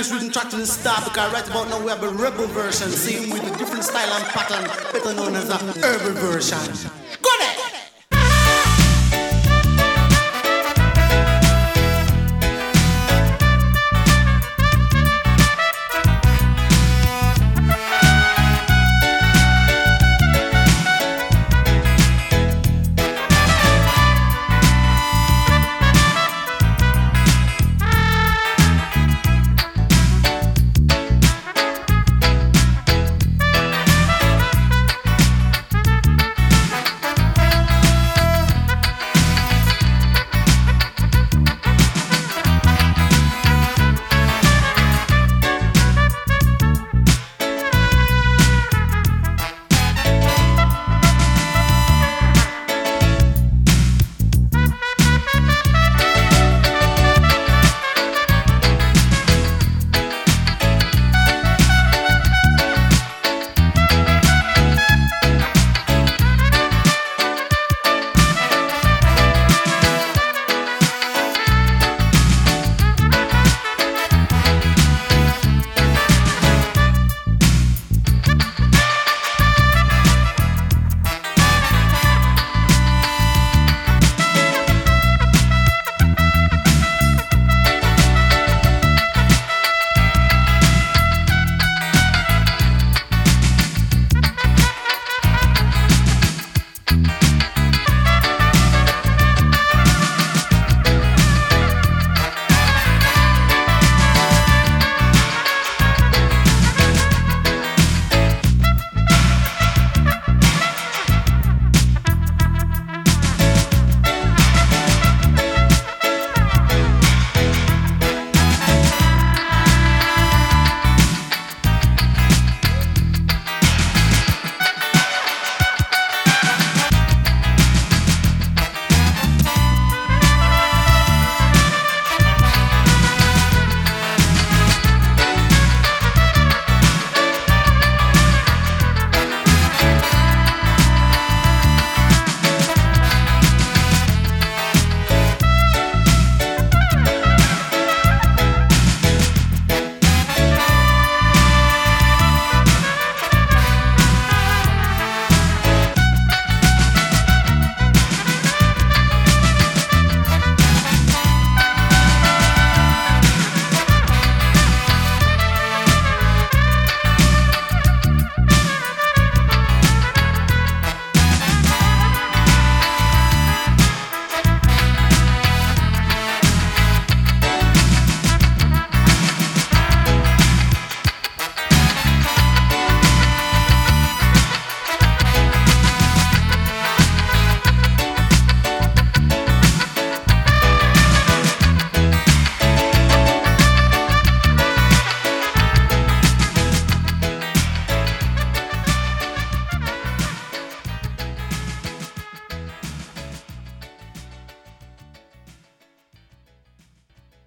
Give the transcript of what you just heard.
English written track to the start. Because right about now we have a rebel version, same with a different style and pattern, better known as the urban version.